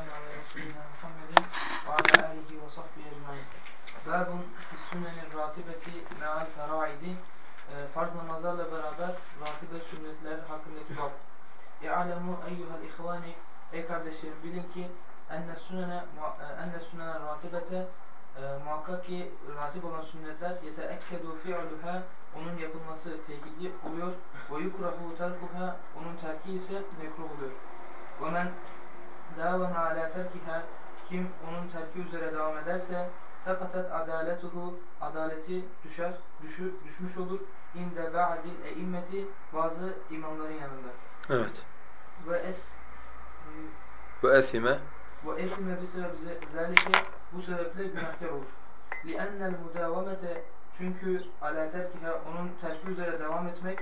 على رسولنا محمد وعلى آله وصحبه أجمعين باب في السنن الراتبة مع الفراعد farz namazlarla beraber ratibe sünnetler hakkındaki bab. İ'alemu eyyuhel ihvani Ey kardeşlerim bilin ki enne sünene enne sünene ratibete muhakkak ki ratip olan sünnetler yeteekkedu fi'luha onun yapılması tekitli oluyor ve yukrahu terkuha onun terki ise mekruh oluyor. Ve men davama ala terkiha kim onun terki üzere devam ederse sakatat adaletuhu adaleti düşer, düşü, düşmüş olur inde ba'dil eimmeti bazı imamların yanında. Evet. Ve es ve esime ve esime bir sebep zalike bu sebeple günahkar olur. لِأَنَّ الْمُدَاوَمَةَ çünkü ala terkiha onun terki üzere devam etmek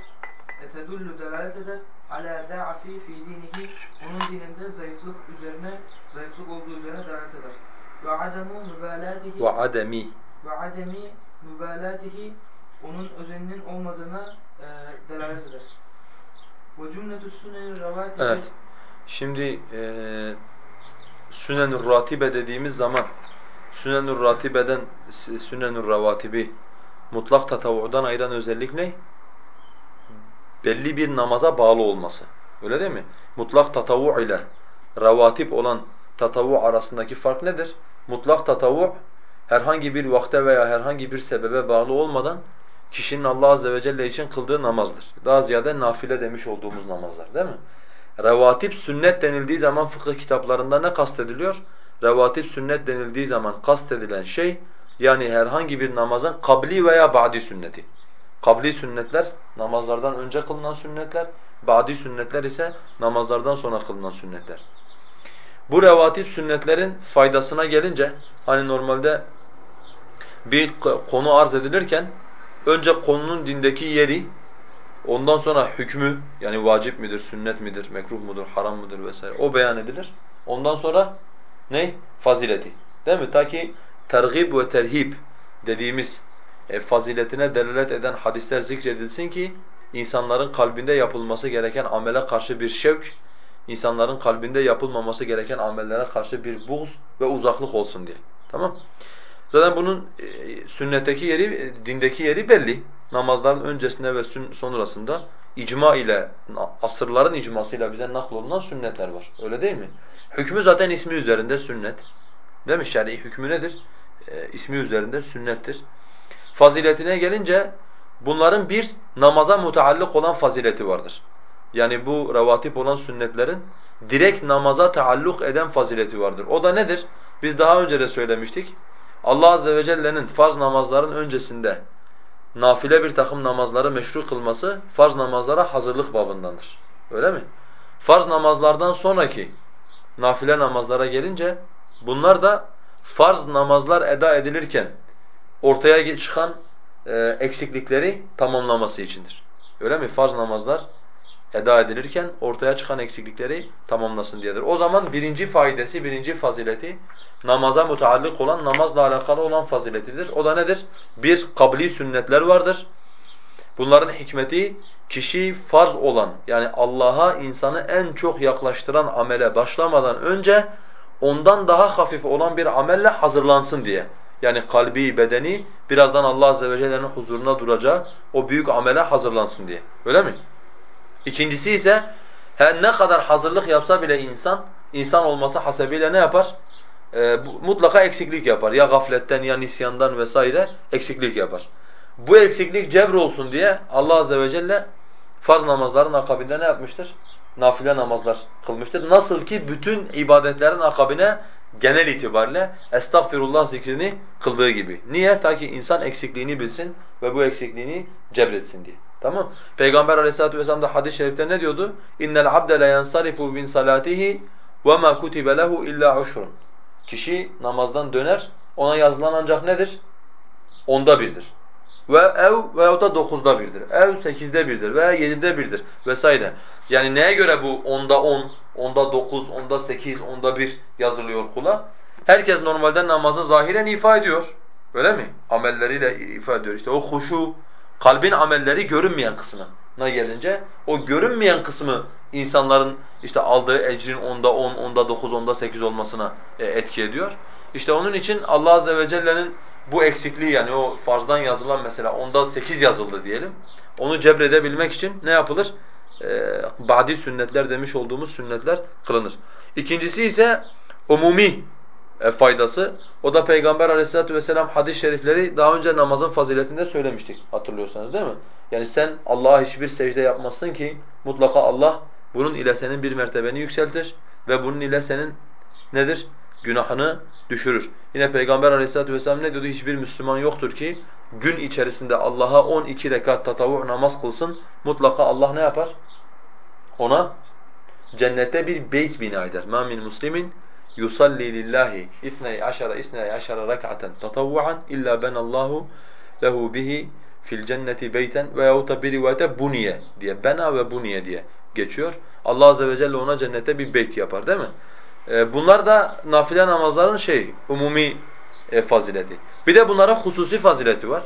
tedullu delalet eder ala da'fi fi dinihi onun dininde zayıflık üzerine zayıflık olduğu üzerine delalet eder. Ve ademu mübalatihi ve ademi ve ademi mübalatihi onun özeninin olmadığına e, delalet eder. Ve cümletü sünneni ravatibi Evet. Şimdi e, sünen-ü ratibe dediğimiz zaman sünen-ü ratibeden sünen-ü ravatibi mutlak tatavvudan ayıran özellik ne? Belli bir namaza bağlı olması. Öyle değil mi? Mutlak tatavvu ile ravatip olan tatavvu arasındaki fark nedir? Mutlak tatavvu herhangi bir vakte veya herhangi bir sebebe bağlı olmadan kişinin Allah azze ve celle için kıldığı namazdır. Daha ziyade nafile demiş olduğumuz namazlar değil mi? Revatip sünnet denildiği zaman fıkıh kitaplarında ne kastediliyor? Revatip sünnet denildiği zaman kastedilen şey yani herhangi bir namazın kabli veya ba'di sünneti. Kabli sünnetler namazlardan önce kılınan sünnetler, ba'di sünnetler ise namazlardan sonra kılınan sünnetler. Bu revatip sünnetlerin faydasına gelince hani normalde bir konu arz edilirken önce konunun dindeki yeri, ondan sonra hükmü yani vacip midir, sünnet midir, mekruh mudur, haram mıdır vesaire o beyan edilir. Ondan sonra ne? Fazileti. Değil mi? Ta ki tergib ve terhib dediğimiz e, faziletine delalet eden hadisler zikredilsin ki insanların kalbinde yapılması gereken amele karşı bir şevk, insanların kalbinde yapılmaması gereken amellere karşı bir buğz ve uzaklık olsun diye. Tamam? Zaten bunun e, sünnetteki yeri, e, dindeki yeri belli. Namazların öncesinde ve sonrasında icma ile, asırların icmasıyla bize naklolunan sünnetler var. Öyle değil mi? Hükmü zaten ismi üzerinde sünnet. Değil mi? Şer'i hükmü nedir? E, ismi üzerinde sünnettir. Faziletine gelince bunların bir namaza mutallık olan fazileti vardır. Yani bu revatip olan sünnetlerin direkt namaza taalluk eden fazileti vardır. O da nedir? Biz daha önce de söylemiştik. Allah azze ve celle'nin farz namazların öncesinde nafile bir takım namazları meşru kılması farz namazlara hazırlık babındandır. Öyle mi? Farz namazlardan sonraki nafile namazlara gelince bunlar da farz namazlar eda edilirken ortaya çıkan e, eksiklikleri tamamlaması içindir. Öyle mi? Farz namazlar eda edilirken ortaya çıkan eksiklikleri tamamlasın diyedir. O zaman birinci faydası, birinci fazileti namaza mutallık olan, namazla alakalı olan faziletidir. O da nedir? Bir, kabli sünnetler vardır. Bunların hikmeti kişi farz olan yani Allah'a insanı en çok yaklaştıran amele başlamadan önce ondan daha hafif olan bir amelle hazırlansın diye. Yani kalbi, bedeni birazdan Allah azze ve celle'nin huzuruna duracağı o büyük amele hazırlansın diye. Öyle mi? İkincisi ise her ne kadar hazırlık yapsa bile insan, insan olması hasebiyle ne yapar? Ee, mutlaka eksiklik yapar. Ya gafletten ya nisyandan vesaire eksiklik yapar. Bu eksiklik cebr olsun diye Allah azze ve celle farz namazların akabinde ne yapmıştır? Nafile namazlar kılmıştır. Nasıl ki bütün ibadetlerin akabine genel itibariyle estağfirullah zikrini kıldığı gibi. Niye? Ta ki insan eksikliğini bilsin ve bu eksikliğini cebretsin diye. Tamam? Peygamber Aleyhissalatu vesselam da hadis-i şerifte ne diyordu? İnnel abde la yansarifu min salatihi ve ma kutibe lehu illa uşrun. Kişi namazdan döner, ona yazılan ancak nedir? Onda birdir. Ve ev veyahut da dokuzda birdir. Ev sekizde birdir veya yedide birdir vesaire. Yani neye göre bu onda on, onda dokuz, onda sekiz, onda bir yazılıyor kula? Herkes normalde namazı zahiren ifa ediyor. Öyle mi? Amelleriyle ifa ediyor. İşte o huşu, kalbin amelleri görünmeyen kısmı. kısmına gelince o görünmeyen kısmı insanların işte aldığı ecrin onda on, onda dokuz, onda sekiz olmasına e, etki ediyor. İşte onun için Allah azze ve celle'nin bu eksikliği yani o farzdan yazılan mesela onda sekiz yazıldı diyelim. Onu cebredebilmek için ne yapılır? Ee, badi sünnetler demiş olduğumuz sünnetler kılınır. İkincisi ise umumi e, faydası. O da Peygamber aleyhissalatu vesselam hadis-i şerifleri daha önce namazın faziletinde söylemiştik hatırlıyorsanız değil mi? Yani sen Allah'a hiçbir secde yapmazsın ki mutlaka Allah bunun ile senin bir mertebeni yükseltir ve bunun ile senin nedir? Günahını düşürür. Yine Peygamber aleyhissalatu vesselam ne diyordu? Hiçbir Müslüman yoktur ki gün içerisinde Allah'a 12 rekat tatavu namaz kılsın. Mutlaka Allah ne yapar? Ona cennette bir beyt bina eder. مَا مِنْ مُسْلِمٍ yusalli lillahi ithney aşara isney aşara rak'aten tatavvuan illa benallahu lehu bihi fil cenneti beyten veyahut da bir rivayete buniye diye bena ve buniye diye geçiyor. Allah azze ve celle ona cennette bir beyt yapar değil mi? Ee, bunlar da nafile namazların şey umumi e, fazileti. Bir de bunların hususi fazileti var.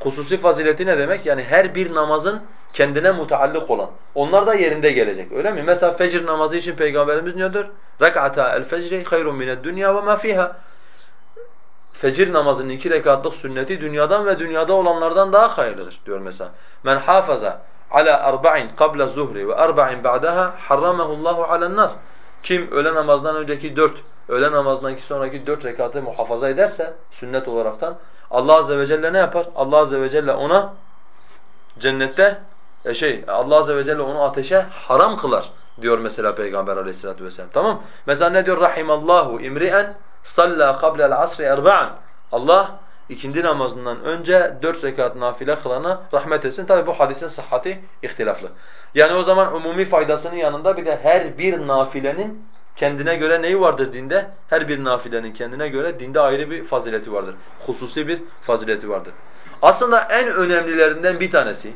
Hususi fazileti ne demek? Yani her bir namazın kendine mutallık olan. Onlar da yerinde gelecek. Öyle mi? Mesela fecr namazı için peygamberimiz ne diyor? Fecri hayrun mined dunya ve ma fiha. Fecir namazının iki rekatlık sünneti dünyadan ve dünyada olanlardan daha hayırlıdır diyor mesela. Men hafaza ala arba'in qabla zuhri ve arba'in ba'daha harramahu Allahu alen nar. Kim öğle namazdan önceki dört, öğle namazdan sonraki dört rekatı muhafaza ederse sünnet olaraktan Allah azze ve celle ne yapar? Allah azze ve celle ona cennette e şey Allah azze ve celle onu ateşe haram kılar diyor mesela Peygamber Aleyhissalatu vesselam. Tamam? Mesela ne diyor? Rahimallahu imri'en salla qabla asri erba'an. Allah ikindi namazından önce dört rekat nafile kılana rahmet etsin. Tabi bu hadisin sıhhati ihtilaflı. Yani o zaman umumi faydasının yanında bir de her bir nafilenin kendine göre neyi vardır dinde? Her bir nafilenin kendine göre dinde ayrı bir fazileti vardır. Hususi bir fazileti vardır. Aslında en önemlilerinden bir tanesi,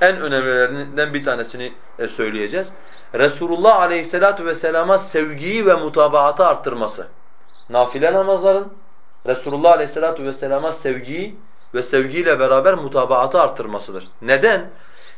en önemlilerinden bir tanesini e, söyleyeceğiz. Resulullah Aleyhisselatu vesselama sevgiyi ve mutabaatı arttırması. Nafile namazların Resulullah Aleyhisselatu vesselama sevgiyi ve sevgiyle beraber mutabaatı arttırmasıdır. Neden?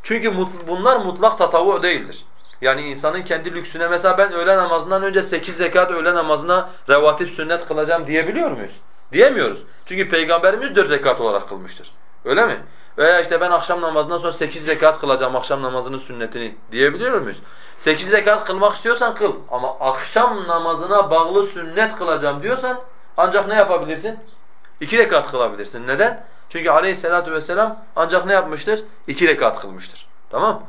Çünkü bunlar mutlak tatavu değildir. Yani insanın kendi lüksüne mesela ben öğle namazından önce 8 rekat öğle namazına revatip sünnet kılacağım diyebiliyor muyuz? Diyemiyoruz. Çünkü Peygamberimiz 4 rekat olarak kılmıştır. Öyle mi? Veya işte ben akşam namazından sonra 8 rekat kılacağım akşam namazının sünnetini diyebiliyor muyuz? 8 rekat kılmak istiyorsan kıl ama akşam namazına bağlı sünnet kılacağım diyorsan ancak ne yapabilirsin? 2 rekat kılabilirsin. Neden? Çünkü aleyhissalatu vesselam ancak ne yapmıştır? 2 rekat kılmıştır. Tamam?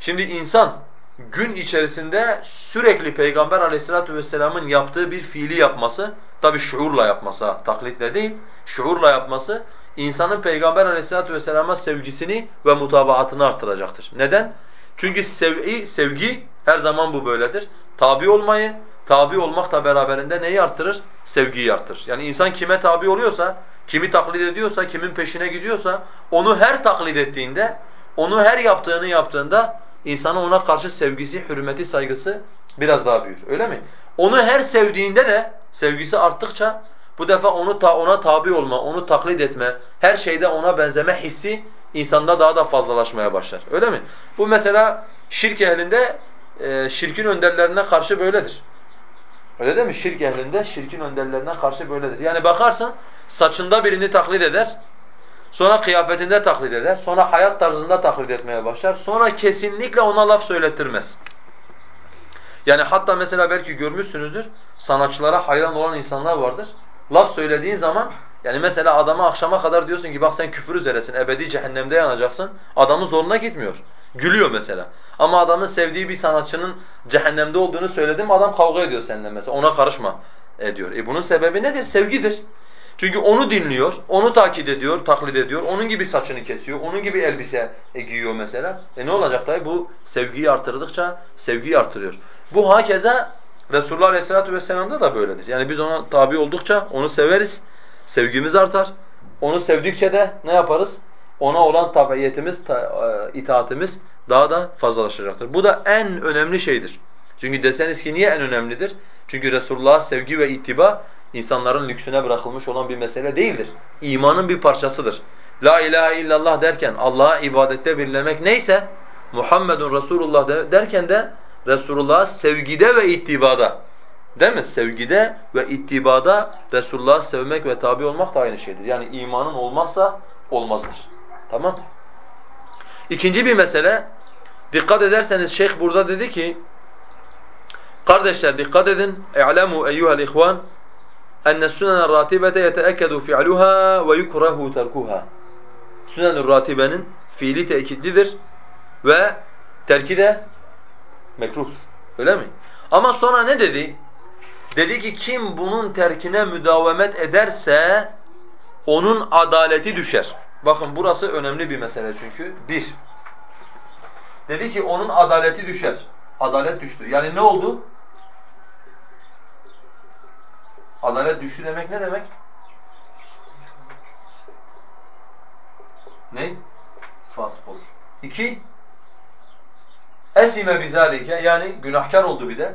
Şimdi insan gün içerisinde sürekli Peygamber aleyhissalatu vesselamın yaptığı bir fiili yapması, tabi şuurla yapması, taklitle değil, şuurla yapması insanın Peygamber aleyhissalatu vesselama sevgisini ve mutabaatını artıracaktır. Neden? Çünkü sevgi, sevgi her zaman bu böyledir. Tabi olmayı, tabi olmak da beraberinde neyi arttırır? Sevgiyi arttırır. Yani insan kime tabi oluyorsa, kimi taklit ediyorsa, kimin peşine gidiyorsa onu her taklit ettiğinde, onu her yaptığını yaptığında insanın ona karşı sevgisi, hürmeti, saygısı biraz daha büyür. Öyle mi? Onu her sevdiğinde de sevgisi arttıkça bu defa onu ta ona tabi olma, onu taklit etme, her şeyde ona benzeme hissi insanda daha da fazlalaşmaya başlar. Öyle mi? Bu mesela şirk ehlinde şirkin önderlerine karşı böyledir. Öyle değil mi? Şirk ehlinde şirkin önderlerine karşı böyledir. Yani bakarsın saçında birini taklit eder, sonra kıyafetinde taklit eder, sonra hayat tarzında taklit etmeye başlar, sonra kesinlikle ona laf söylettirmez. Yani hatta mesela belki görmüşsünüzdür, sanatçılara hayran olan insanlar vardır laf söylediğin zaman yani mesela adama akşama kadar diyorsun ki bak sen küfür üzeresin, ebedi cehennemde yanacaksın. Adamın zoruna gitmiyor. Gülüyor mesela. Ama adamın sevdiği bir sanatçının cehennemde olduğunu söyledim adam kavga ediyor seninle mesela. Ona karışma ediyor. E bunun sebebi nedir? Sevgidir. Çünkü onu dinliyor, onu takip ediyor, taklit ediyor, onun gibi saçını kesiyor, onun gibi elbise giyiyor mesela. E ne olacak dayı? Bu sevgiyi artırdıkça sevgiyi artırıyor. Bu hakeza Resulullah Aleyhisselatü Vesselam'da da böyledir. Yani biz ona tabi oldukça onu severiz, sevgimiz artar. Onu sevdikçe de ne yaparız? Ona olan tabiiyetimiz, ta, e, itaatimiz daha da fazlalaşacaktır. Bu da en önemli şeydir. Çünkü deseniz ki niye en önemlidir? Çünkü Resulullah'a sevgi ve ittiba insanların lüksüne bırakılmış olan bir mesele değildir. İmanın bir parçasıdır. La ilahe illallah derken Allah'a ibadette birlemek neyse Muhammedun Resulullah de, derken de Resulullah'a sevgide ve ittibada değil mi? Sevgide ve ittibada Resulullah'ı sevmek ve tabi olmak da aynı şeydir. Yani imanın olmazsa olmazdır. Tamam. İkinci bir mesele, dikkat ederseniz şeyh burada dedi ki, Kardeşler dikkat edin. İ'lamu eyyuhel ihvan enne sünnel ratibete yeteekkedu fi'luha ve yukrahu terkuha. Sünnel ratibenin fiili tekitlidir ve terki de mekruhtur. Öyle mi? Ama sonra ne dedi? Dedi ki kim bunun terkine müdavemet ederse onun adaleti düşer. Bakın burası önemli bir mesele çünkü. Bir, dedi ki onun adaleti düşer. Adalet düştü. Yani ne oldu? Adalet düştü demek ne demek? Ne? Fasık olur. İki, esime bizalike yani günahkar oldu bir de.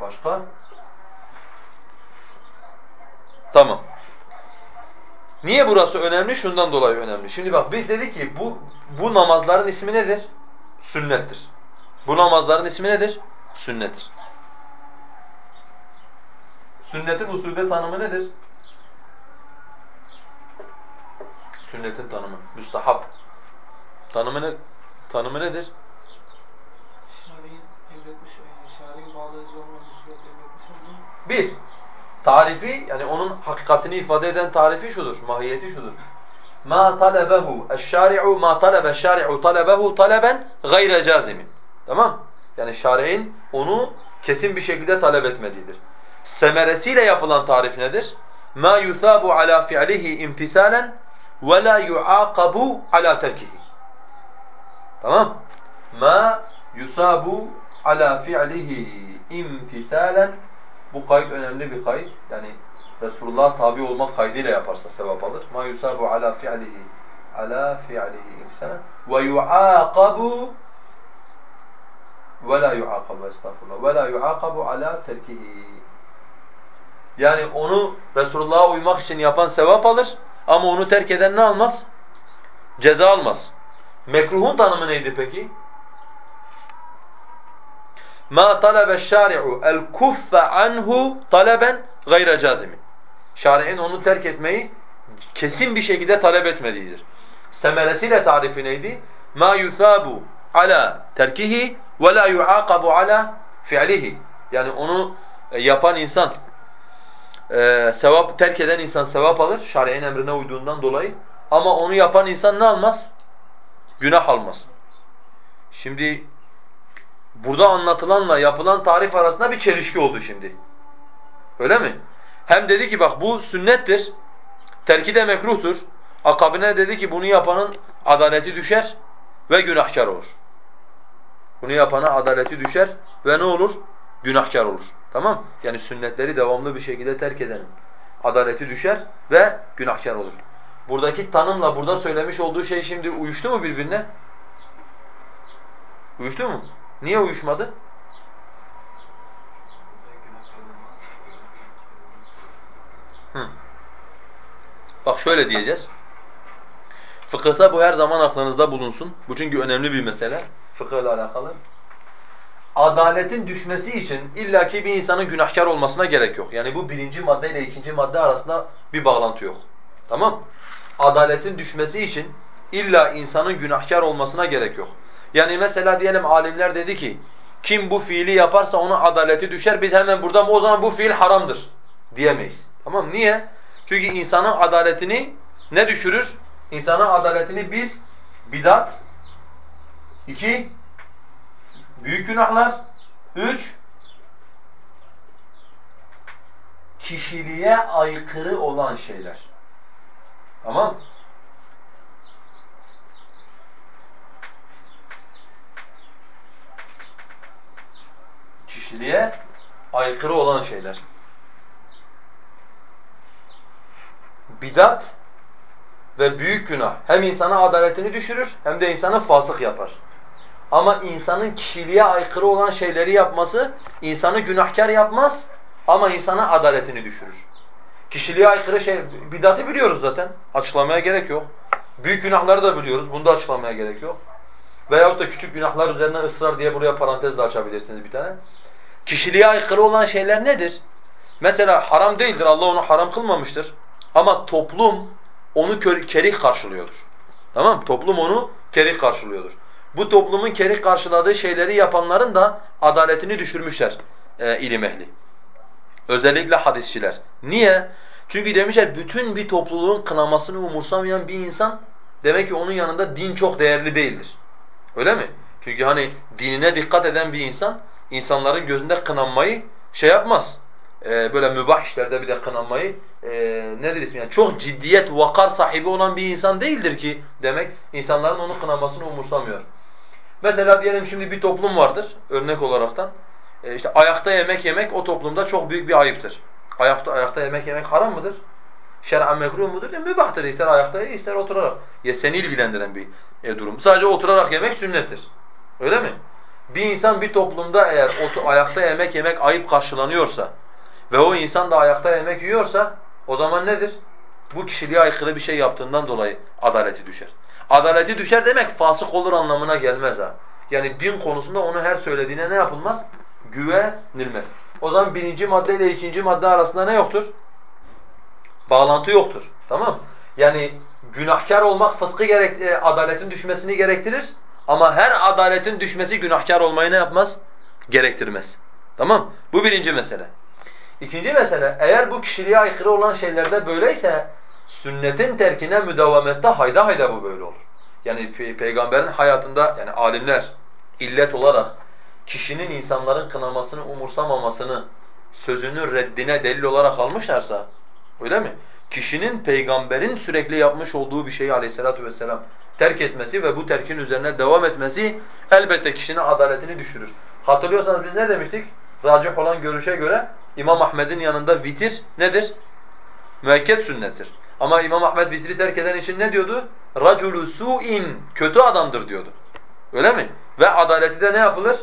Başka? Tamam. Niye burası önemli? Şundan dolayı önemli. Şimdi bak biz dedik ki bu bu namazların ismi nedir? Sünnettir. Bu namazların ismi nedir? Sünnettir. Sünnetin usulde tanımı nedir? Sünnetin tanımı. Müstahap. Tanımı ne? Tanımı nedir? Şari'in emretmiş, e, şari'in bağlayıcı hususiyet emretmiş Bir, tarifi yani onun hakikatini ifade eden tarifi şudur, mahiyeti şudur. Ma talebehu eş-şari'u ma talebe eş-şari'u talebehu taleben gayre cazimin. Tamam? Yani şari'in onu kesin bir şekilde talep etmediğidir. Semeresiyle yapılan tarif nedir? Ma yusabu ala fi'lihi imtisalen ve la yuaqabu ala terkihi. Tamam? Ma yusabu ala fi'lihi imtisalen bu kayıt önemli bir kayıt. Yani Resulullah'a tabi olmak kaydıyla yaparsa sevap alır. Ma yusabu ala fi'lihi ala fi'lihi imtisalen ve yuaqabu ve la yuaqabu estağfurullah la yuaqabu ala terkihi. Yani onu Resulullah'a uymak için yapan sevap alır ama onu terk eden ne almaz? Ceza almaz. Mekruhun tanımı neydi peki? Ma talebe şari'u el kuffe anhu taleben gayre cazimin. Şari'in onu terk etmeyi kesin bir şekilde talep etmediğidir. Semeresiyle tarifi neydi? Ma yusabu ala terkihi ve la yuaqabu ala fi'lihi. Yani onu e, yapan insan e, sevap terk eden insan sevap alır şer'in emrine uyduğundan dolayı ama onu yapan insan ne almaz? Günah almaz. Şimdi burada anlatılanla yapılan tarif arasında bir çelişki oldu şimdi. Öyle mi? Hem dedi ki bak bu sünnettir. Terki de mekruhtur. Akabine dedi ki bunu yapanın adaleti düşer ve günahkar olur. Bunu yapana adaleti düşer ve ne olur? Günahkar olur. Tamam? Yani sünnetleri devamlı bir şekilde terk edenin adaleti düşer ve günahkar olur. Buradaki tanımla burada söylemiş olduğu şey şimdi uyuştu mu birbirine? Uyuştu mu? Niye uyuşmadı? Hı. Bak şöyle diyeceğiz. Fıkıhta bu her zaman aklınızda bulunsun. Bu çünkü önemli bir mesele. Fıkıhla alakalı. Adaletin düşmesi için illaki bir insanın günahkar olmasına gerek yok. Yani bu birinci madde ile ikinci madde arasında bir bağlantı yok. Tamam? Adaletin düşmesi için illa insanın günahkar olmasına gerek yok. Yani mesela diyelim alimler dedi ki kim bu fiili yaparsa ona adaleti düşer. Biz hemen buradan o zaman bu fiil haramdır diyemeyiz. Tamam Niye? Çünkü insanın adaletini ne düşürür? İnsanın adaletini bir, bidat, iki, büyük günahlar, üç, kişiliğe aykırı olan şeyler. Tamam Kişiliğe aykırı olan şeyler. Bidat ve büyük günah hem insana adaletini düşürür hem de insanı fasık yapar. Ama insanın kişiliğe aykırı olan şeyleri yapması insanı günahkar yapmaz ama insana adaletini düşürür. Kişiliğe aykırı şey, bidatı biliyoruz zaten. Açıklamaya gerek yok. Büyük günahları da biliyoruz. Bunu da açıklamaya gerek yok. Veyahut da küçük günahlar üzerine ısrar diye buraya parantez de açabilirsiniz bir tane. Kişiliğe aykırı olan şeyler nedir? Mesela haram değildir, Allah onu haram kılmamıştır. Ama toplum onu kerih karşılıyordur. Tamam Toplum onu kerih karşılıyordur. Bu toplumun kerih karşıladığı şeyleri yapanların da adaletini düşürmüşler e, ilim ehli. Özellikle hadisçiler. Niye? Çünkü demişler bütün bir topluluğun kınamasını umursamayan bir insan demek ki onun yanında din çok değerli değildir. Öyle mi? Çünkü hani dinine dikkat eden bir insan insanların gözünde kınanmayı şey yapmaz. Ee, böyle mübah işlerde bir de kınanmayı e, nedir ismi? Yani çok ciddiyet, vakar sahibi olan bir insan değildir ki demek insanların onu kınamasını umursamıyor. Mesela diyelim şimdi bir toplum vardır örnek olaraktan. E işte ayakta yemek yemek o toplumda çok büyük bir ayıptır. Ayakta ayakta yemek yemek haram mıdır? Şer'an mekruh mudur? E, mübahtır. İster ayakta ye, ister oturarak. Ya seni ilgilendiren bir e, durum. Sadece oturarak yemek sünnettir. Öyle mi? Bir insan bir toplumda eğer ayakta yemek yemek ayıp karşılanıyorsa ve o insan da ayakta yemek yiyorsa o zaman nedir? Bu kişiliğe aykırı bir şey yaptığından dolayı adaleti düşer. Adaleti düşer demek fasık olur anlamına gelmez ha. Yani din konusunda onu her söylediğine ne yapılmaz? Güvenilmez. O zaman birinci madde ile ikinci madde arasında ne yoktur? Bağlantı yoktur. Tamam Yani günahkar olmak fıskı gerek, e, adaletin düşmesini gerektirir. Ama her adaletin düşmesi günahkar olmayı ne yapmaz? Gerektirmez. Tamam Bu birinci mesele. İkinci mesele, eğer bu kişiliğe aykırı olan şeylerde böyleyse, sünnetin terkine müdevamette hayda hayda bu böyle olur. Yani pe peygamberin hayatında, yani alimler illet olarak kişinin insanların kınamasını umursamamasını, sözünün reddine delil olarak almışlarsa, öyle mi? Kişinin peygamberin sürekli yapmış olduğu bir şeyi aleyhissalatu vesselam terk etmesi ve bu terkin üzerine devam etmesi elbette kişinin adaletini düşürür. Hatırlıyorsanız biz ne demiştik? Racih olan görüşe göre İmam Ahmed'in yanında vitir nedir? Müekket sünnettir. Ama İmam Ahmed vitri terk eden için ne diyordu? Raculu su'in kötü adamdır diyordu. Öyle mi? Ve adaleti de ne yapılır?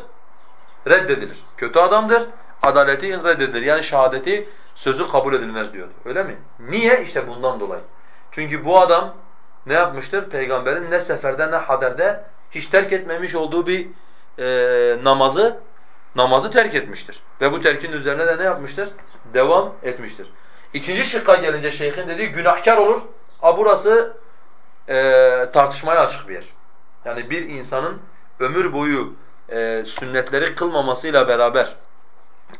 Reddedilir. Kötü adamdır, adaleti reddedilir. Yani şehadeti, sözü kabul edilmez diyordu. Öyle mi? Niye? İşte bundan dolayı. Çünkü bu adam ne yapmıştır? Peygamberin ne seferde ne haderde hiç terk etmemiş olduğu bir e, namazı namazı terk etmiştir. Ve bu terkin üzerine de ne yapmıştır? Devam etmiştir. İkinci şıkka gelince şeyhin dediği günahkar olur. A burası e, tartışmaya açık bir yer. Yani bir insanın ömür boyu e, sünnetleri kılmamasıyla beraber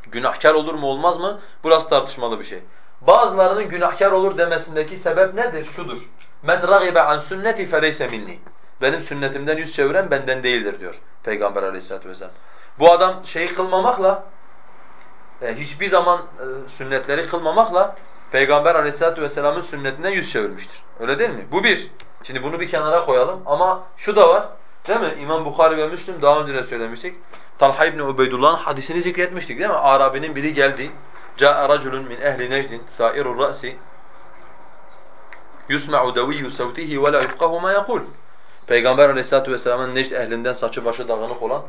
günahkar olur mu olmaz mı? Burası tartışmalı bir şey. Bazılarının günahkar olur demesindeki sebep nedir? Şudur. Men ragibe an sünneti feleyse minni. Benim sünnetimden yüz çeviren benden değildir diyor Peygamber Aleyhisselatü vesselam. Bu adam şeyi kılmamakla e, hiçbir zaman e, sünnetleri kılmamakla Peygamber Aleyhisselatü vesselamın sünnetinden yüz çevirmiştir. Öyle değil mi? Bu bir. Şimdi bunu bir kenara koyalım ama şu da var. Değil mi? İmam Bukhari ve Müslim daha önce de söylemiştik. Talha ibn Ubeydullah'ın hadisini zikretmiştik değil mi? Arabinin biri geldi. Câ'a raculun min ehli necdin sâirur ra'si yusma'u daviyyu savtihi ve la yufqahu ma yaqul. Peygamber Aleyhisselatü vesselamın Necd ehlinden saçı başı dağınık olan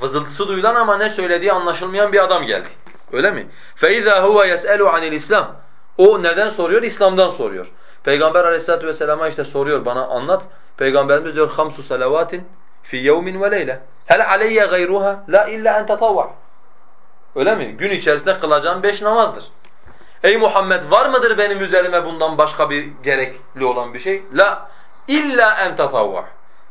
vızıltısı duyulan ama ne söylediği anlaşılmayan bir adam geldi. Öyle mi? فَاِذَا هُوَ يَسْأَلُ عَنِ İslam. O neden soruyor? İslam'dan soruyor. Peygamber aleyhissalatu vesselama işte soruyor bana anlat. Peygamberimiz diyor hamsu salavatin fi yevmin ve leyle. Hel aleyye gayruha la illa en tatavva. Öyle mi? Gün içerisinde kılacağım beş namazdır. Ey Muhammed var mıdır benim üzerime bundan başka bir gerekli olan bir şey? La illa en tatavva.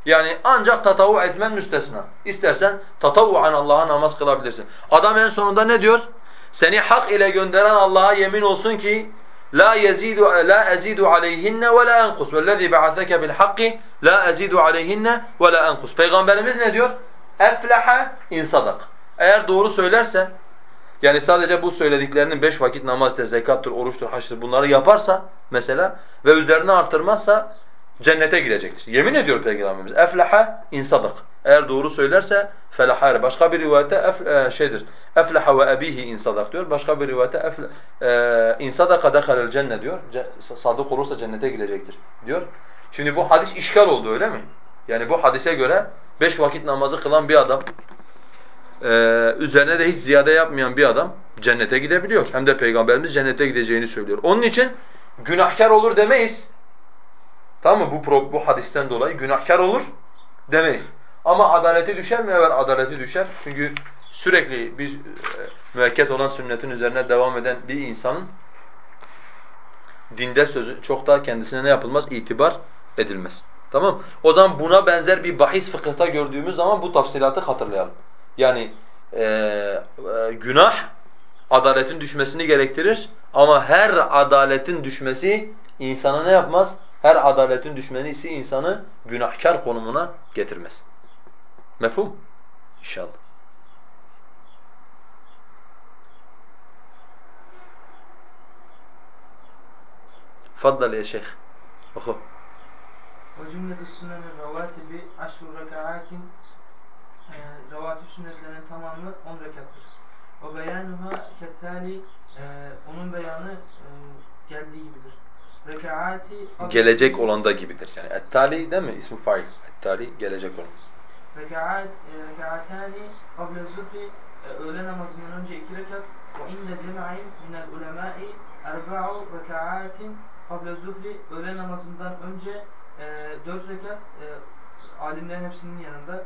Yani ancak tatavu etmen müstesna. İstersen tatavvuan Allah'a namaz kılabilirsin. Adam en sonunda ne diyor? Seni hak ile gönderen Allah'a yemin olsun ki la yezidu la ezidu aleyhinne ve la enkus. Vellezî ba'atheke bil hakki la ezidu aleyhinne ve la enkus. Peygamberimiz ne diyor? Efleha in sadak. Eğer doğru söylerse yani sadece bu söylediklerinin beş vakit namaz, zekattır, oruçtur, haçtır bunları yaparsa mesela ve üzerine artırmazsa cennete girecektir. Yemin ediyor Peygamberimiz. Efleha in sadak. Eğer doğru söylerse felaha. Başka bir rivayette ef, e, şeydir. Efleha ve abihi in sadak diyor. Başka bir rivayette efle, e, in sadaka dehalel diyor. Sadık olursa cennete girecektir diyor. Şimdi bu hadis işgal oldu öyle mi? Yani bu hadise göre beş vakit namazı kılan bir adam, e, üzerine de hiç ziyade yapmayan bir adam cennete gidebiliyor. Hem de Peygamberimiz cennete gideceğini söylüyor. Onun için günahkar olur demeyiz. Tamam mı? Bu, bu hadisten dolayı günahkar olur demeyiz. Ama adaleti düşer mi? Evet adaleti düşer. Çünkü sürekli bir e, müekket olan sünnetin üzerine devam eden bir insanın dinde sözü çok daha kendisine ne yapılmaz? İtibar edilmez. Tamam O zaman buna benzer bir bahis fıkıhta gördüğümüz zaman bu tafsilatı hatırlayalım. Yani e, e, günah adaletin düşmesini gerektirir ama her adaletin düşmesi insanı ne yapmaz? Her adaletin düşmesi insanı günahkar konumuna getirmez. Mefhum? İnşallah. Faddal ya şeyh. Oku. Ve cümletü sünneni ravatibi aşru rekaatin e, ravatib sünnetlerinin tamamı 10 rekattır. O beyanuha kettali e, onun beyanı e, geldiği gibidir. Rekaati gelecek olan da gibidir. Yani ettali değil mi? İsmi fail. Ettali gelecek olan. Rekaat rekaatani kable zuhri öğle namazından önce iki rekat. Ve inde cem'in minel ulemai erba'u rekaatin kable zuhri öğle namazından önce e, dört rekat. E, alimlerin hepsinin yanında.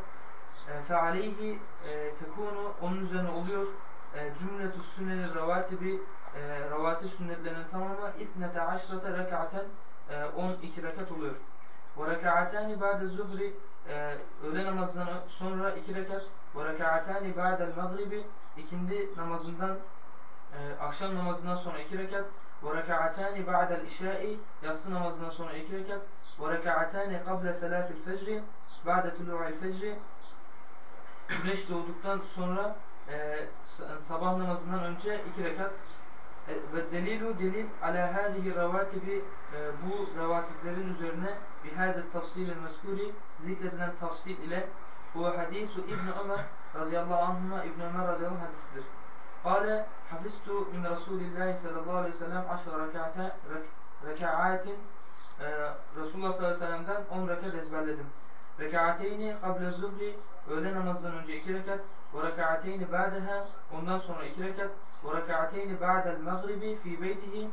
E, fe aleyhi e, tekunu onun üzerine oluyor. E, cümletü sünneli ravatibi e, ravatib sünnetlerinin tamamı ithnete aşrata rekaten e, 12 rekat oluyor. Ve rekatani ba'de zuhri e, öğle namazından sonra iki rekat. Ve rekatani ba'del magribi ikindi namazından e, akşam namazından sonra iki rekat. Ve rekatani ba'del işai yatsı namazından sonra iki rekat. Ve rekatani kable salatil fecri ba'de tulu'il güneş doğduktan sonra e, sabah namazından önce iki rekat ve delilu delil ala hadihi ravatibi e, bu ravatiblerin üzerine bihazet tafsilin meskuri zikredilen tafsil ile bu hadisu İbn Ömer radıyallahu anhuma İbn Ömer radıyallahu hadisidir. Kale hafiztu min Resulillahi sallallahu aleyhi ve sellem aşra rekate rekaatin e, Resulullah sallallahu aleyhi ve sellem'den 10 rekat ezberledim. Rekateyni kable zuhri öğle namazından önce 2 rekat rekateyni ba'daha ondan 2 rekat ve rekateyni ba'del magribi fi beytihi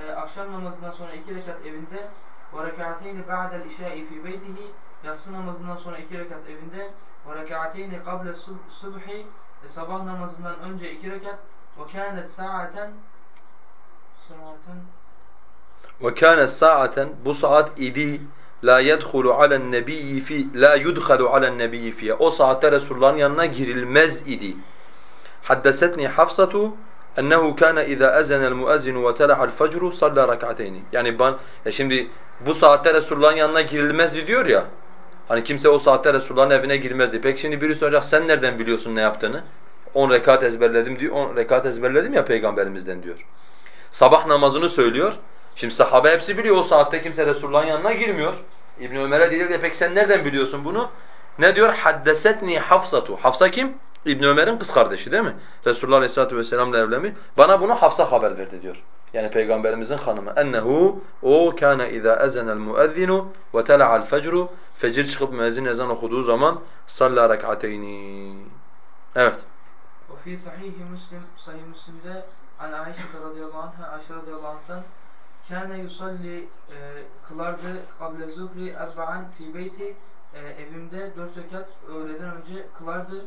e, akşam namazından sonra 2 rekat evinde ve rekateyni ba'del işai fi beytihi yatsı namazından sonra 2 rekat evinde ve rekateyni kable subhi e, sabah namazından önce 2 rekat ve kânet sa'aten sa'aten ve kânet sa'aten bu saat idi la yedhulu alen nebiyyi fi la yudhalu alen nebiyyi fiye. O saatte Resulullah'ın yanına girilmez idi. Haddesetni Hafsatu ennehu kana iza azana el muezzin ve tala'a el fecru salla rak'atayn. Yani ben ya şimdi bu saatte Resulullah'ın yanına girilmezdi diyor ya. Hani kimse o saatte Resulullah'ın evine girmezdi. Peki şimdi biri soracak sen nereden biliyorsun ne yaptığını? 10 rekat ezberledim diyor. 10 rekat ezberledim ya peygamberimizden diyor. Sabah namazını söylüyor. Şimdi sahabe hepsi biliyor o saatte kimse Resulullah'ın yanına girmiyor. İbn Ömer'e diyecek de peki sen nereden biliyorsun bunu? Ne diyor? Haddesetni Hafsatu. Hafsa kim? İbn Ömer'in kız kardeşi değil mi? Resulullah Aleyhissalatu vesselam'la evlenmiş. Bana bunu Hafsa haber verdi diyor. Yani peygamberimizin hanımı. Ennehu o kana iza azana'l muezzinu ve tala'al fecru fecir çıkıp müezzin ezan okuduğu zaman salla rek'ateyni. Evet. Ve fi sahih Müslim sahih Müslim'de an Ayşe radıyallahu anha Ayşe radıyallahu anh'tan Kâne yusalli e, kılardı kable zuhri erba'an fi beyti e, evimde dört rekat öğleden önce kılardı.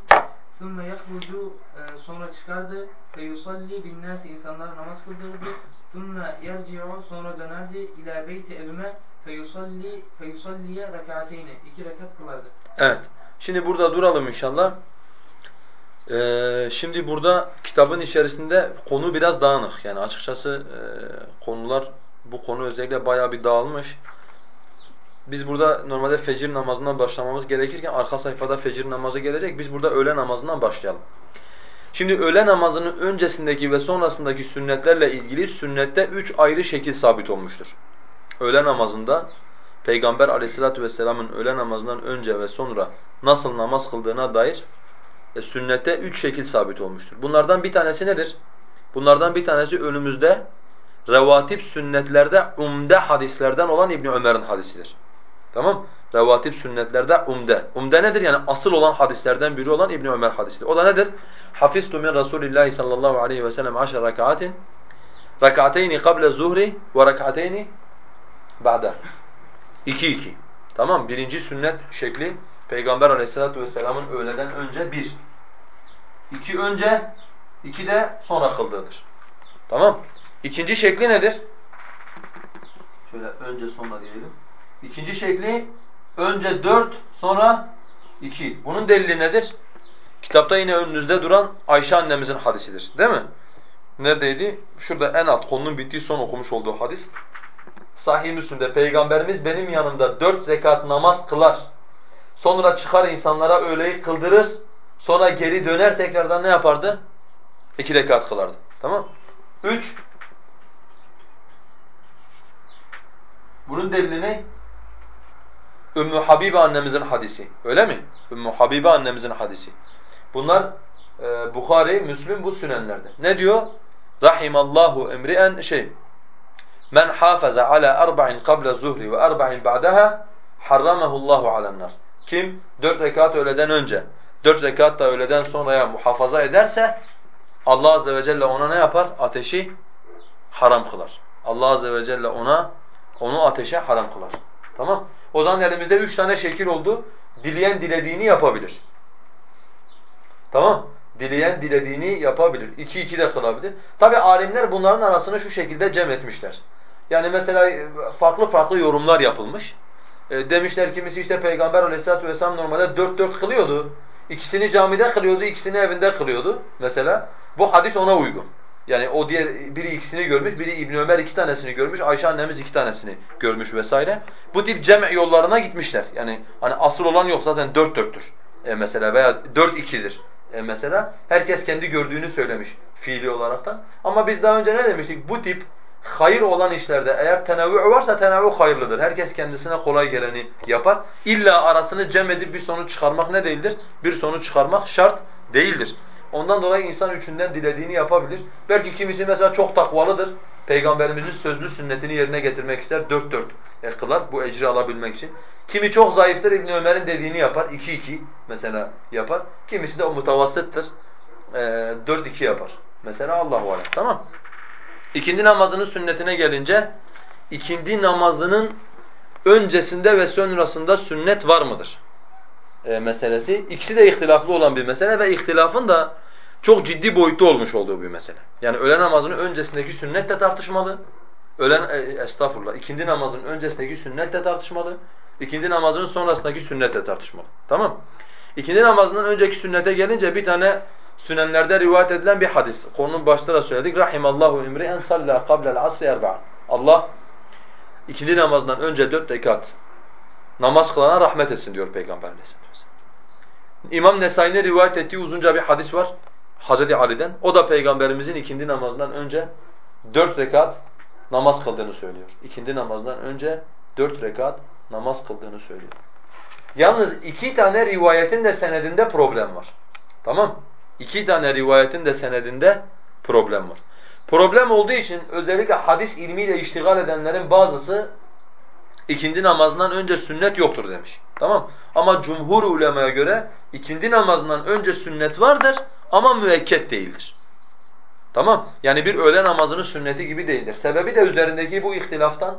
Sümme yahrucu e, sonra çıkardı ve yusalli binnâs insanlara namaz kıldırdı. Sümme yerci'u sonra dönerdi ila beyti evime fe yusalli fe yusalliye rekateyni iki rekat kılardı. Evet. Şimdi burada duralım inşallah. Ee, şimdi burada kitabın içerisinde konu biraz dağınık. Yani açıkçası e, konular bu konu özellikle bayağı bir dağılmış. Biz burada normalde fecir namazından başlamamız gerekirken arka sayfada fecir namazı gelecek. Biz burada öğle namazından başlayalım. Şimdi öğle namazının öncesindeki ve sonrasındaki sünnetlerle ilgili sünnette üç ayrı şekil sabit olmuştur. Öğle namazında Peygamber aleyhissalatu vesselamın öğle namazından önce ve sonra nasıl namaz kıldığına dair e, sünnette üç şekil sabit olmuştur. Bunlardan bir tanesi nedir? Bunlardan bir tanesi önümüzde revatip sünnetlerde umde hadislerden olan İbn Ömer'in hadisidir. Tamam? revatip sünnetlerde umde. Umde nedir? Yani asıl olan hadislerden biri olan İbn Ömer hadisidir. O da nedir? Hafiztu min Rasulillahi sallallahu aleyhi ve sellem 10 rakatin rak'ateyni qabla zuhri ve rak'ateyni ba'da. 2 2. Tamam? Birinci sünnet şekli Peygamber Aleyhisselatü vesselam'ın öğleden önce bir. İki önce, iki de sonra kıldığıdır. Tamam? İkinci şekli nedir? Şöyle önce sonra diyelim. İkinci şekli önce dört, sonra iki. Bunun delili nedir? Kitapta yine önünüzde duran Ayşe annemizin hadisidir. Değil mi? Neredeydi? Şurada en alt konunun bittiği son okumuş olduğu hadis. Sahih Müslim'de Peygamberimiz benim yanımda dört rekat namaz kılar. Sonra çıkar insanlara öğleyi kıldırır. Sonra geri döner tekrardan ne yapardı? İki rekat kılardı. Tamam Üç. Bunun delili ne? Ümmü Habibe annemizin hadisi. Öyle mi? Ümmü Habibe annemizin hadisi. Bunlar e, Bukhari, Müslim bu sünenlerde. Ne diyor? Rahimallahu emri'en şey. Men hafaza ala arba'in qabla zuhri ve arba'in ba'daha harramahu Allahu alennar. Kim dört rekat öğleden önce, dört rekat da öğleden sonraya muhafaza ederse Allah azze ve celle ona ne yapar? Ateşi haram kılar. Allah azze ve celle ona onu ateşe haram kılar. Tamam? O zaman elimizde üç tane şekil oldu. Dileyen dilediğini yapabilir. Tamam? Dileyen dilediğini yapabilir. İki iki de kılabilir. Tabi alimler bunların arasını şu şekilde cem etmişler. Yani mesela farklı farklı yorumlar yapılmış. E, demişler kimisi işte Peygamber aleyhissalatu vesselam normalde dört dört kılıyordu. İkisini camide kılıyordu, ikisini evinde kılıyordu mesela. Bu hadis ona uygun. Yani o diğer biri ikisini görmüş, biri İbn Ömer iki tanesini görmüş, Ayşe annemiz iki tanesini görmüş vesaire. Bu tip cem yollarına gitmişler. Yani hani asıl olan yok zaten dört dörttür e mesela veya dört ikidir e mesela. Herkes kendi gördüğünü söylemiş fiili olaraktan. Ama biz daha önce ne demiştik? Bu tip hayır olan işlerde eğer tenavvu varsa tenavvu hayırlıdır. Herkes kendisine kolay geleni yapar. İlla arasını cem edip bir sonuç çıkarmak ne değildir? Bir sonuç çıkarmak şart değildir. Ondan dolayı insan üçünden dilediğini yapabilir. Belki kimisi mesela çok takvalıdır. Peygamberimizin sözlü sünnetini yerine getirmek ister. Dört dört kılar bu ecri alabilmek için. Kimi çok zayıftır İbn Ömer'in dediğini yapar. iki iki mesela yapar. Kimisi de o mutavassıttır. Dört iki yapar. Mesela Allahu alem. Tamam? İkindi namazının sünnetine gelince ikindi namazının öncesinde ve sonrasında sünnet var mıdır? E, meselesi. İkisi de ihtilaflı olan bir mesele ve ihtilafın da çok ciddi boyutta olmuş olduğu bir mesele. Yani öğle namazının öncesindeki sünnet de tartışmalı. Öğlen e, estağfurullah. ikindi namazının öncesindeki sünnet de tartışmalı. İkindi namazının sonrasındaki sünnet de tartışmalı. Tamam? İkindi namazından önceki sünnete gelince bir tane Sünenlerde rivayet edilen bir hadis. Konunun başta da söyledik. Rahimallahu imri'en salla qable'l asri erba'a. Allah ikindi namazından önce dört rekat namaz kılana rahmet etsin diyor Peygamber İmam Nesai'nin rivayet ettiği uzunca bir hadis var. Hazreti Ali'den. O da Peygamberimizin ikindi namazından önce dört rekat namaz kıldığını söylüyor. İkindi namazından önce dört rekat namaz kıldığını söylüyor. Yalnız iki tane rivayetin de senedinde problem var. Tamam İki tane rivayetin de senedinde problem var. Problem olduğu için özellikle hadis ilmiyle iştigal edenlerin bazısı ikindi namazından önce sünnet yoktur demiş. Tamam? Ama cumhur ulemaya göre ikindi namazından önce sünnet vardır ama müekket değildir. Tamam? Yani bir öğle namazının sünneti gibi değildir. Sebebi de üzerindeki bu ihtilaftan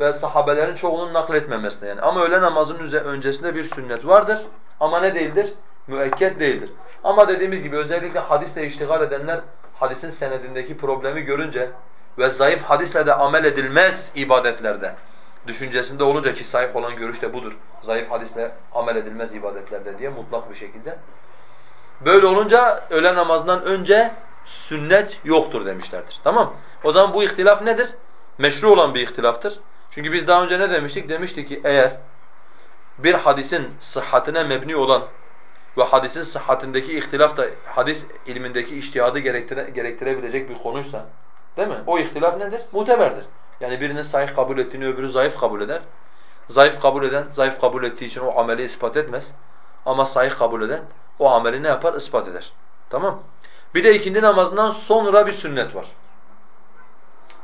ve sahabelerin çoğunun nakletmemesine yani. Ama öğle namazının öncesinde bir sünnet vardır ama ne değildir? Müekket değildir. Ama dediğimiz gibi özellikle hadisle iştigal edenler hadisin senedindeki problemi görünce ve zayıf hadisle de amel edilmez ibadetlerde düşüncesinde olunca ki sahip olan görüş de budur. Zayıf hadisle amel edilmez ibadetlerde diye mutlak bir şekilde. Böyle olunca öğle namazından önce sünnet yoktur demişlerdir. Tamam O zaman bu ihtilaf nedir? Meşru olan bir ihtilaftır. Çünkü biz daha önce ne demiştik? Demiştik ki eğer bir hadisin sıhhatine mebni olan ve hadisin sıhhatindeki ihtilaf da hadis ilmindeki iştihadı gerektire, gerektirebilecek bir konuysa değil mi? O ihtilaf nedir? Muteberdir. Yani birinin sahih kabul ettiğini öbürü zayıf kabul eder. Zayıf kabul eden, zayıf kabul ettiği için o ameli ispat etmez. Ama sahih kabul eden o ameli ne yapar? Ispat eder. Tamam Bir de ikindi namazından sonra bir sünnet var.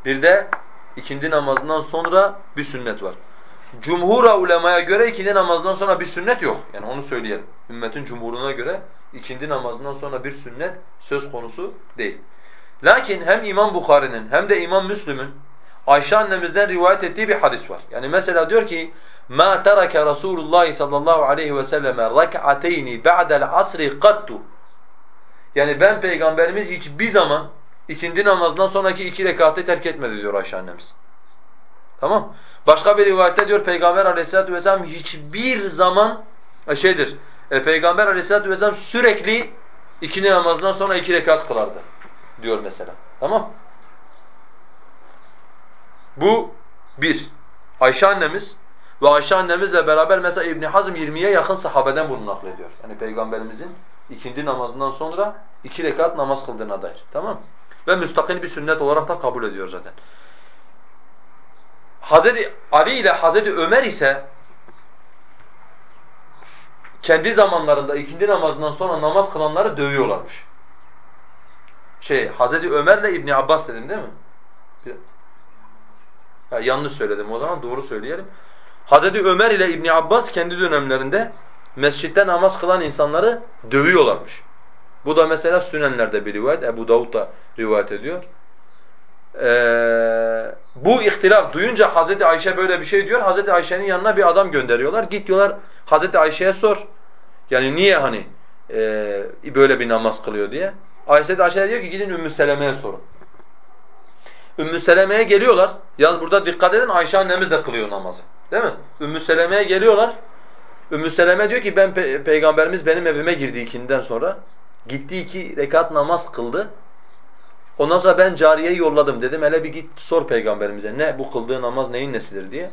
Bir de ikindi namazından sonra bir sünnet var. cumhura ulemaya göre ikindi namazından sonra bir sünnet yok. Yani onu söyleyelim. Ümmetin cumhuruna göre ikindi namazından sonra bir sünnet söz konusu değil. Lakin hem İmam Bukhari'nin hem de İmam Müslim'in Ayşe annemizden rivayet ettiği bir hadis var. Yani mesela diyor ki مَا تَرَكَ رَسُولُ اللّٰهِ sallallahu aleyhi ve selleme رَكْعَتَيْنِ بَعْدَ الْعَصْرِ قَدُّ Yani ben Peygamberimiz hiçbir zaman ikindi namazından sonraki iki rekatı terk etmedi diyor Ayşe annemiz. Tamam. Başka bir rivayette diyor Peygamber aleyhissalatu vesselam hiçbir zaman e, şeydir. E, Peygamber aleyhissalatu vesselam sürekli ikindi namazından sonra iki rekat kılardı diyor mesela. Tamam. Bu bir. Ayşe annemiz ve Ayşe annemizle beraber mesela İbn Hazm 20'ye yakın sahabeden bunu naklediyor. Yani peygamberimizin ikindi namazından sonra iki rekat namaz kıldığına dair. Tamam Ve müstakil bir sünnet olarak da kabul ediyor zaten. Hazreti Ali ile Hazreti Ömer ise kendi zamanlarında ikindi namazından sonra namaz kılanları dövüyorlarmış. Şey Hazreti Ömer'le İbn Abbas dedim değil mi? Ya yanlış söyledim o zaman doğru söyleyelim. Hazreti Ömer ile İbn Abbas kendi dönemlerinde mescitte namaz kılan insanları dövüyorlarmış. Bu da mesela Sünenler'de bir rivayet. Ebu Davud da rivayet ediyor. Ee, bu ihtilaf duyunca Hazreti Ayşe böyle bir şey diyor. Hazreti Ayşe'nin yanına bir adam gönderiyorlar. Git diyorlar Hazreti Ayşe'ye sor. Yani niye hani e, böyle bir namaz kılıyor diye. De Ayşe diyor ki gidin Ümmü Seleme'ye sorun. Ümmü Seleme'ye geliyorlar. Yalnız burada dikkat edin Ayşe annemiz de kılıyor namazı. Değil mi? Ümmü Seleme'ye geliyorlar. Ümmü Seleme diyor ki ben pe peygamberimiz benim evime girdi ikinden sonra. Gitti iki rekat namaz kıldı. Ondan sonra ben cariyeyi yolladım dedim hele bir git sor peygamberimize ne bu kıldığı namaz neyin nesidir diye.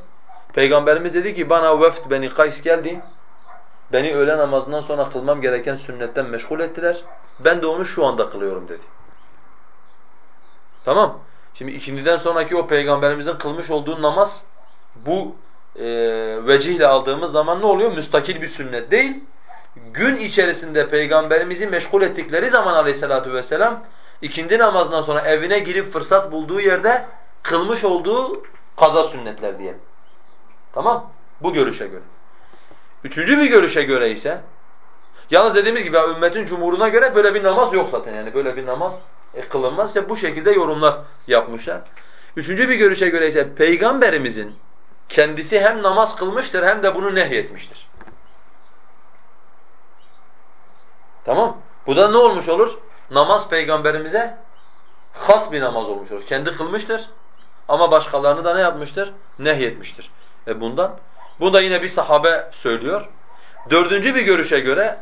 Peygamberimiz dedi ki bana veft beni Kays geldi. Beni öğle namazından sonra kılmam gereken sünnetten meşgul ettiler. Ben de onu şu anda kılıyorum dedi. Tamam. Şimdi ikindiden sonraki o peygamberimizin kılmış olduğu namaz bu e, vecihle aldığımız zaman ne oluyor? Müstakil bir sünnet değil. Gün içerisinde peygamberimizi meşgul ettikleri zaman aleyhissalatu vesselam ikindi namazından sonra evine girip fırsat bulduğu yerde kılmış olduğu kaza sünnetler diyelim. Tamam? Bu görüşe göre. Üçüncü bir görüşe göre ise yalnız dediğimiz gibi ümmetin cumhuruna göre böyle bir namaz yok zaten yani böyle bir namaz e, kılınmaz. İşte bu şekilde yorumlar yapmışlar. Üçüncü bir görüşe göre ise peygamberimizin kendisi hem namaz kılmıştır hem de bunu nehyetmiştir. Tamam? Bu da ne olmuş olur? Namaz peygamberimize has bir namaz olmuş olur. Kendi kılmıştır ama başkalarını da ne yapmıştır? Nehyetmiştir. E bundan. Bunu da yine bir sahabe söylüyor. Dördüncü bir görüşe göre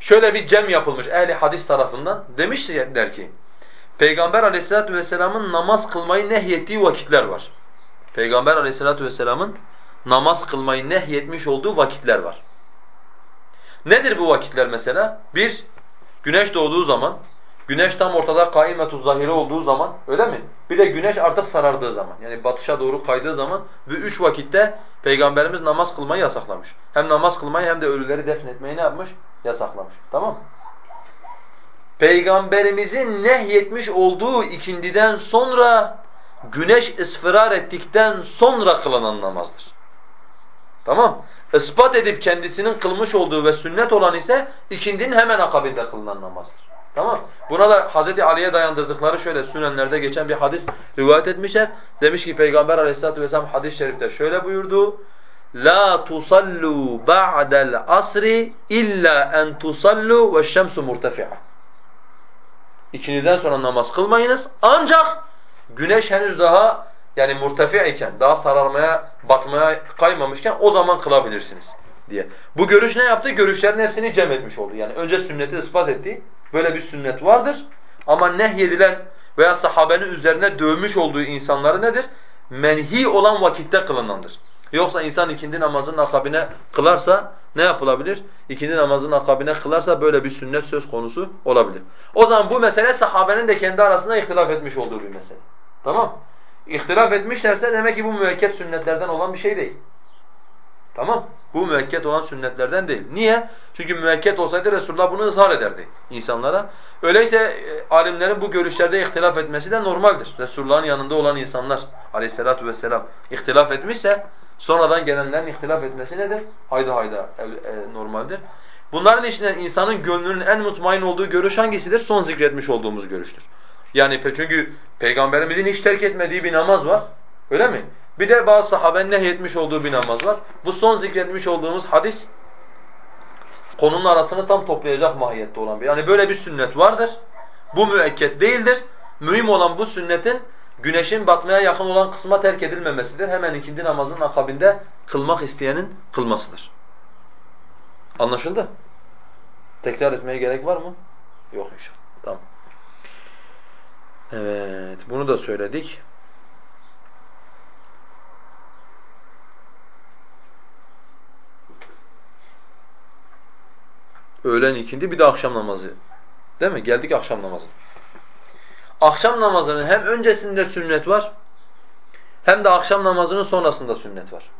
şöyle bir cem yapılmış ehli hadis tarafından. Demişler ki Peygamber aleyhissalatu vesselamın namaz kılmayı nehyettiği vakitler var. Peygamber aleyhissalatu vesselamın namaz kılmayı nehyetmiş olduğu vakitler var. Nedir bu vakitler mesela? Bir, güneş doğduğu zaman, güneş tam ortada kaimetuz zahire olduğu zaman, öyle mi? Bir de güneş artık sarardığı zaman, yani batışa doğru kaydığı zaman ve üç vakitte Peygamberimiz namaz kılmayı yasaklamış. Hem namaz kılmayı hem de ölüleri defnetmeyi ne yapmış? Yasaklamış. Tamam? Peygamberimizin nehyetmiş olduğu ikindiden sonra güneş ısfırar ettikten sonra kılınan namazdır. Tamam? Ispat edip kendisinin kılmış olduğu ve sünnet olan ise ikindinin hemen akabinde kılınan namazdır. Tamam? Buna da Hz. Ali'ye dayandırdıkları şöyle sünenlerde geçen bir hadis rivayet etmişler. Demiş ki Peygamber aleyhissalatu vesselam hadis-i şerifte şöyle buyurdu. La tusallu ba'del asri illa en tusallu ve şemsu murtefi'a. İkindiden sonra namaz kılmayınız ancak güneş henüz daha yani murtefi iken, daha sararmaya, batmaya kaymamışken o zaman kılabilirsiniz diye. Bu görüş ne yaptı? Görüşlerin hepsini cem etmiş oldu. Yani önce sünneti ispat etti. Böyle bir sünnet vardır. Ama nehyedilen veya sahabenin üzerine dövmüş olduğu insanları nedir? Menhi olan vakitte kılınandır. Yoksa insan ikindi namazının akabine kılarsa ne yapılabilir? İkindi namazının akabine kılarsa böyle bir sünnet söz konusu olabilir. O zaman bu mesele sahabenin de kendi arasında ihtilaf etmiş olduğu bir mesele. Tamam? İhtilaf etmişlerse demek ki bu müekket sünnetlerden olan bir şey değil. Tamam? Bu müekket olan sünnetlerden değil. Niye? Çünkü müekket olsaydı Resulullah bunu ızhar ederdi insanlara. Öyleyse e, alimlerin bu görüşlerde ihtilaf etmesi de normaldir. Resulullah'ın yanında olan insanlar aleyhissalatu vesselam ihtilaf etmişse Sonradan gelenlerin ihtilaf etmesi nedir? Hayda hayda e, e, normaldir. Bunların içinden insanın gönlünün en mutmain olduğu görüş hangisidir? Son zikretmiş olduğumuz görüştür. Yani çünkü Peygamberimizin hiç terk etmediği bir namaz var. Öyle mi? Bir de bazı sahabenin nehyetmiş olduğu bir namaz var. Bu son zikretmiş olduğumuz hadis konunun arasını tam toplayacak mahiyette olan bir. Yani böyle bir sünnet vardır. Bu müekket değildir. Mühim olan bu sünnetin güneşin batmaya yakın olan kısma terk edilmemesidir. Hemen ikindi namazın akabinde kılmak isteyenin kılmasıdır. Anlaşıldı? Tekrar etmeye gerek var mı? Yok inşallah. Tamam. Evet, bunu da söyledik. Öğlen ikindi bir de akşam namazı. Değil mi? Geldik akşam namazı. Akşam namazının hem öncesinde sünnet var hem de akşam namazının sonrasında sünnet var.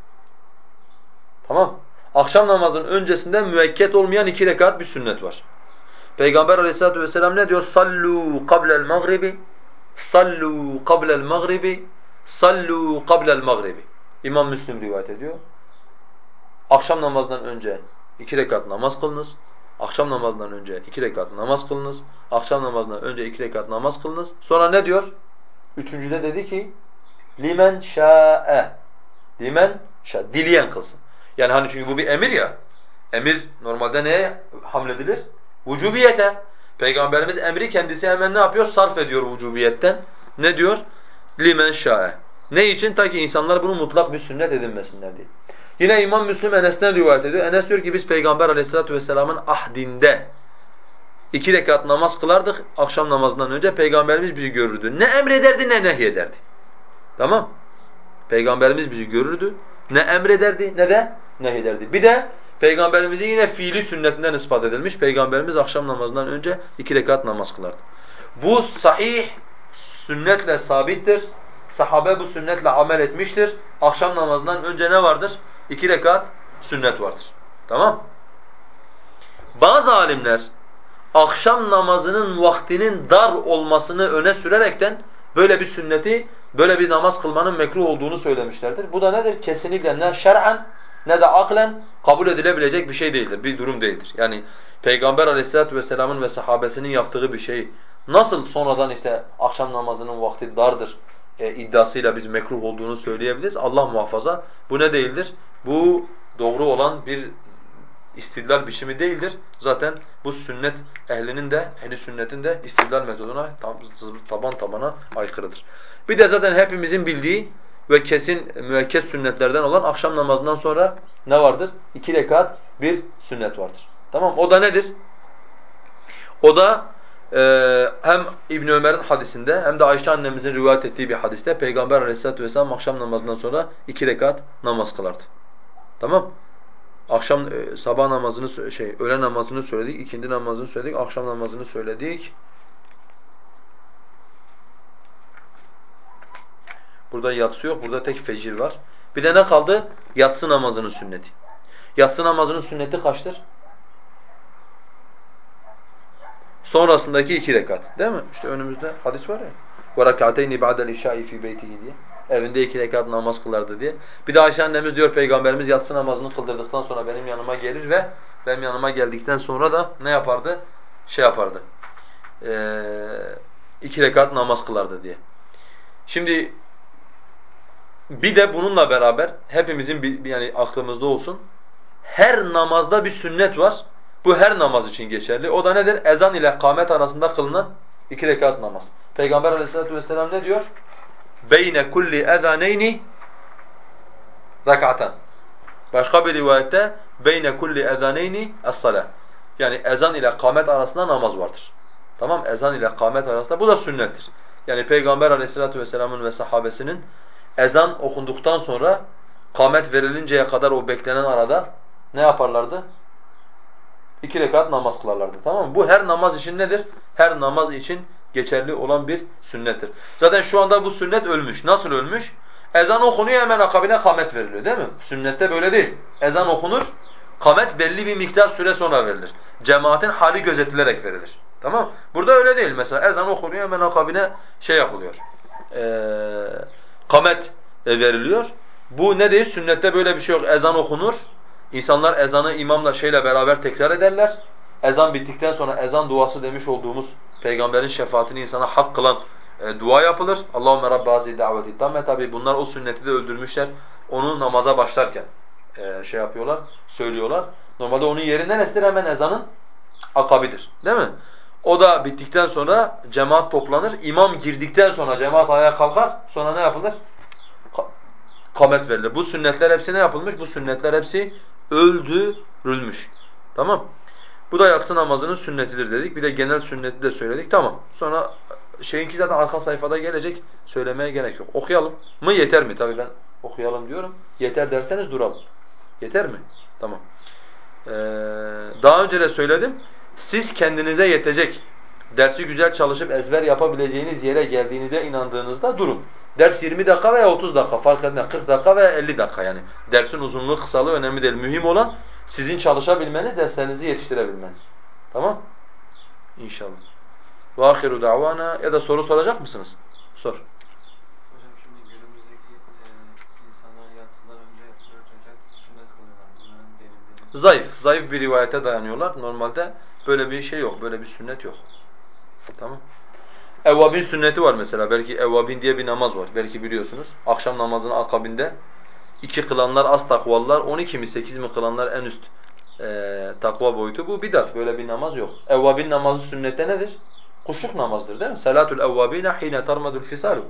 Tamam? Akşam namazının öncesinde müekket olmayan iki rekat bir sünnet var. Peygamber aleyhissalatu vesselam ne diyor? Sallu qabla'l mağribi Sallu qabla'l mağribi Sallu qabla'l mağribi İmam Müslim rivayet ediyor. Akşam namazından önce iki rekat namaz kılınız. Akşam namazından önce iki rekat namaz kılınız. Akşam namazından önce iki rekat namaz kılınız. Sonra ne diyor? Üçüncüde dedi ki limen şa'e limen şa dileyen kılsın. Yani hani çünkü bu bir emir ya. Emir normalde neye hamledilir? Vücubiyete. Peygamberimiz emri kendisi hemen ne yapıyor? Sarf ediyor vücubiyetten. Ne diyor? Limen şa'e. Ne için? Ta ki insanlar bunu mutlak bir sünnet edinmesinler diye. Yine İmam Müslim Enes'ten rivayet ediyor. Enes diyor ki biz Peygamber Aleyhisselatü vesselamın ahdinde iki rekat namaz kılardık akşam namazından önce Peygamberimiz bizi görürdü. Ne emrederdi ne nehyederdi. Tamam? Peygamberimiz bizi görürdü. Ne emrederdi ne de nehyederdi. Bir de Peygamberimizin yine fiili sünnetinden ispat edilmiş. Peygamberimiz akşam namazından önce iki rekat namaz kılardı. Bu sahih sünnetle sabittir. Sahabe bu sünnetle amel etmiştir. Akşam namazından önce ne vardır? İki rekat sünnet vardır. Tamam? Bazı alimler akşam namazının vaktinin dar olmasını öne sürerekten böyle bir sünneti, böyle bir namaz kılmanın mekruh olduğunu söylemişlerdir. Bu da nedir? Kesinlikle ne şer'en ne de aklen kabul edilebilecek bir şey değildir, bir durum değildir. Yani Peygamber aleyhissalatu vesselamın ve sahabesinin yaptığı bir şeyi nasıl sonradan işte akşam namazının vakti dardır e, iddiasıyla biz mekruh olduğunu söyleyebiliriz. Allah muhafaza bu ne değildir? Bu doğru olan bir istidlal biçimi değildir. Zaten bu sünnet ehlinin de, ehli sünnetin de istidlal metoduna taban tabana aykırıdır. Bir de zaten hepimizin bildiği ve kesin müekket sünnetlerden olan akşam namazından sonra ne vardır? İki rekat bir sünnet vardır. Tamam O da nedir? O da e, hem İbn Ömer'in hadisinde hem de Ayşe annemizin rivayet ettiği bir hadiste Peygamber Aleyhisselatü vesselam akşam namazından sonra iki rekat namaz kılardı. Tamam? Akşam e, sabah namazını şey öğle namazını söyledik, ikindi namazını söyledik, akşam namazını söyledik. Burada yatsı yok, burada tek fecir var. Bir de ne kaldı? Yatsı namazının sünneti. Yatsı namazının sünneti kaçtır? Sonrasındaki iki rekat. Değil mi? İşte önümüzde hadis var ya. وَرَكَعَتَيْنِ بَعْدَ الْاِشَاءِ فِي بَيْتِهِ diye. Evinde iki rekat namaz kılardı diye. Bir de Ayşe annemiz diyor Peygamberimiz yatsı namazını kıldırdıktan sonra benim yanıma gelir ve benim yanıma geldikten sonra da ne yapardı? Şey yapardı. Ee, iki rekat namaz kılardı diye. Şimdi bir de bununla beraber hepimizin bir, yani aklımızda olsun. Her namazda bir sünnet var. Bu her namaz için geçerli. O da nedir? Ezan ile kâmet arasında kılınan iki rekat namaz. Peygamber aleyhissalatu vesselam ne diyor? Beyne kulli ezaneyni rak'atan. Başka bir rivayette beyne kulli ezaneyni es-salah. Yani ezan ile kâmet arasında namaz vardır. Tamam Ezan ile kâmet arasında bu da sünnettir. Yani Peygamber aleyhissalatu vesselamın ve sahabesinin ezan okunduktan sonra kâmet verilinceye kadar o beklenen arada ne yaparlardı? İki rekat namaz kılarlardı. Tamam mı? Bu her namaz için nedir? Her namaz için geçerli olan bir sünnettir. Zaten şu anda bu sünnet ölmüş. Nasıl ölmüş? Ezan okunuyor hemen akabine kamet veriliyor değil mi? Sünnette böyle değil. Ezan okunur, kamet belli bir miktar süre sonra verilir. Cemaatin hali gözetilerek verilir. Tamam Burada öyle değil. Mesela ezan okunuyor hemen akabine şey yapılıyor. Ee, kamet veriliyor. Bu ne değil? Sünnette böyle bir şey yok. Ezan okunur. İnsanlar ezanı imamla şeyle beraber tekrar ederler. Ezan bittikten sonra ezan duası demiş olduğumuz peygamberin şefaatini insana hak kılan e, dua yapılır. Allahumme rabbe hazihi daveti tamme. Tabi bunlar o sünneti de öldürmüşler. Onu namaza başlarken e, şey yapıyorlar, söylüyorlar. Normalde onun yeri neresidir? Hemen ezanın akabidir. Değil mi? O da bittikten sonra cemaat toplanır. İmam girdikten sonra cemaat ayağa kalkar. Sonra ne yapılır? Ka- Kamet verilir. Bu sünnetler hepsi ne yapılmış? Bu sünnetler hepsi öldürülmüş. Tamam? Bu da yatsı namazının sünnetidir dedik. Bir de genel sünneti de söyledik. Tamam. Sonra şeyinki zaten arka sayfada gelecek. Söylemeye gerek yok. Okuyalım mı yeter mi? Tabii ben okuyalım diyorum. Yeter derseniz duralım. Yeter mi? Tamam. Ee, daha önce de söyledim. Siz kendinize yetecek, dersi güzel çalışıp ezber yapabileceğiniz yere geldiğinize inandığınızda durun. Ders 20 dakika veya 30 dakika fark etmez. 40 dakika veya 50 dakika yani. Dersin uzunluğu kısalığı önemli değil. Mühim olan sizin çalışabilmeniz, derslerinizi yetiştirebilmeniz. Tamam? İnşallah. Ahiru davana ya da soru soracak mısınız? Sor. Hocam şimdi günümüzdeki e, insanlar yatsıdan önce dört rekat sünnet kılıyorlar. Bunların delilleri. Zayıf, zayıf bir rivayete dayanıyorlar. Normalde böyle bir şey yok, böyle bir sünnet yok. Tamam. Evvabin sünneti var mesela. Belki evvabin diye bir namaz var. Belki biliyorsunuz. Akşam namazının akabinde iki kılanlar az takvalılar, 12 mi 8 mi kılanlar en üst eee takva boyutu. Bu bidat. Böyle bir namaz yok. Evvabin namazı sünnette nedir? Kuşluk namazdır değil mi? Salatul evvabine hine tarmadul fisalu.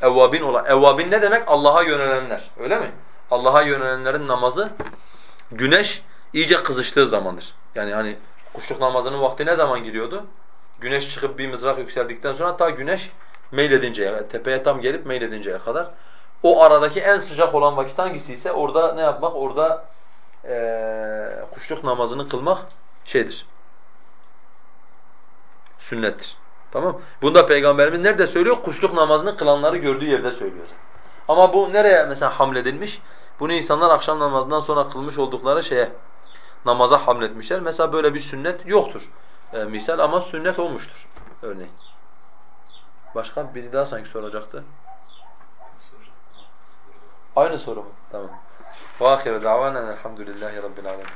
Evvabin olan. Evvabin ne demek? Allah'a yönelenler. Öyle mi? Allah'a yönelenlerin namazı güneş iyice kızıştığı zamandır. Yani hani kuşluk namazının vakti ne zaman giriyordu? Güneş çıkıp bir mızrak yükseldikten sonra ta güneş meyledinceye, tepeye tam gelip meyledinceye kadar. O aradaki en sıcak olan vakit hangisi ise orada ne yapmak? Orada eee kuşluk namazını kılmak şeydir. Sünnettir. Tamam Bunda Peygamberimiz nerede söylüyor? Kuşluk namazını kılanları gördüğü yerde söylüyor. Ama bu nereye mesela hamledilmiş? Bunu insanlar akşam namazından sonra kılmış oldukları şeye, namaza hamletmişler. Mesela böyle bir sünnet yoktur e, misal ama sünnet olmuştur örneğin. Başka biri daha sanki soracaktı. Aynı soru mu? Tamam. Ve davana elhamdülillahi rabbil alamin.